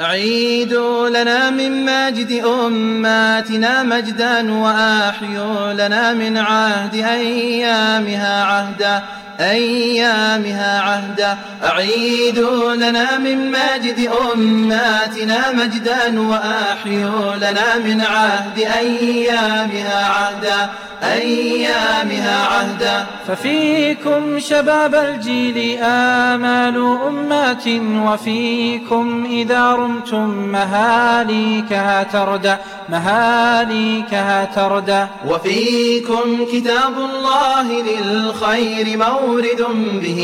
أعيدوا لنا من ماجد أماتنا مجدا وأحيوا لنا من عهد أيامها عهدا أيامها عهدا. أعيدوا لنا من ماجد أماتنا مجدا وأحيوا لنا من عهد أيامها عهدا. أيامها عهدا. ففيكم شباب الجيل آمال أمات وفيكم إذا رمتم مهاليكها تردى مهاليكها تردى. وفيكم كتاب الله للخير مورد به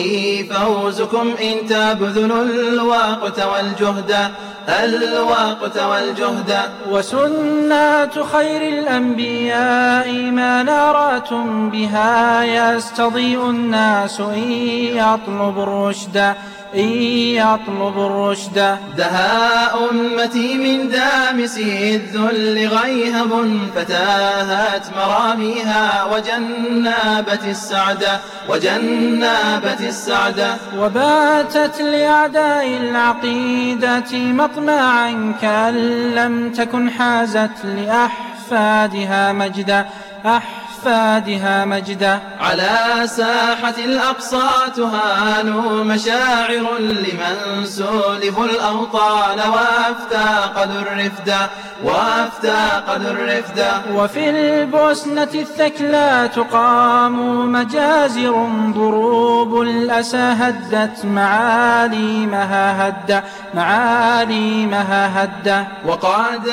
فوزكم إن تبذلوا الوقت والجهد الوقت والجهد. وسنات خير الأنبياء ما نارات بها يستضيء الناس إن يطلب الرشد إن يطلب الرشد. دها أمتي من دامس الذل غيهب فتاهت مراميها وجنابت السعد وجنابت السعد. وباتت لأعداء العقيدة مطمعا كأن لم تكن حازت لأحفادها مجدا أحفادها مجدا. على ساحة الأقصى تهان مشاعر لمن سولف الأوطان وافتاقد الرفد وافتاقد الرفد. وفي البوسنة الثكلى تقام مجازر ضروب الأسى هدت معاليمها هد معاليمها هد. وقد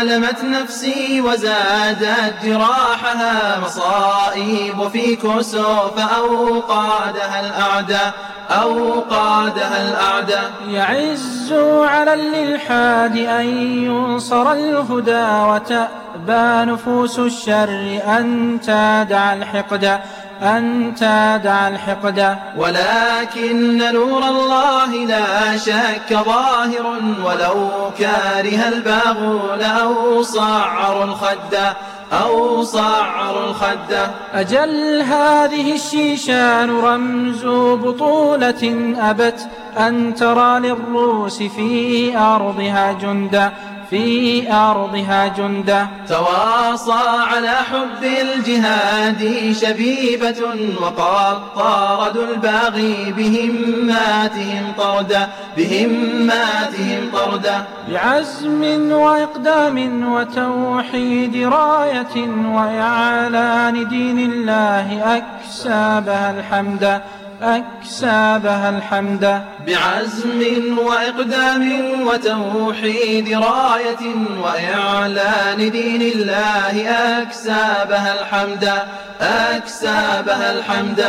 آلمت نفسي وزادت جراحها مصائب في كسوف أوقادها الأعداء أوقادها الأعداء يعز على الإلحاد أن ينصر الهدى وتأبى نفوس الشر أن تدع الحقد. أن تدع الحقد. ولكن نور الله لا شك ظاهر ولو كاره الباغون أو صعر الخد. أو صعر الخد. أجل هذه الشيشان رمز بطولة أبت. أن ترى للروس في أرضها جندا في أرضها جندا تواصى على حب الجهاد شبيبة وقد طاردوا الباغي بهماتهم طردا بهماتهم طردا. بعزم وإقدام وتوحيد راية وإعلان دين الله أكسابها الحمد. أكسابها الحمد بعزم وإقدام وتوحيد راية وإعلان دين الله أكسابها الحمد أكسابها الحمد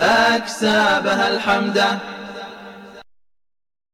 أكسابها الحمد.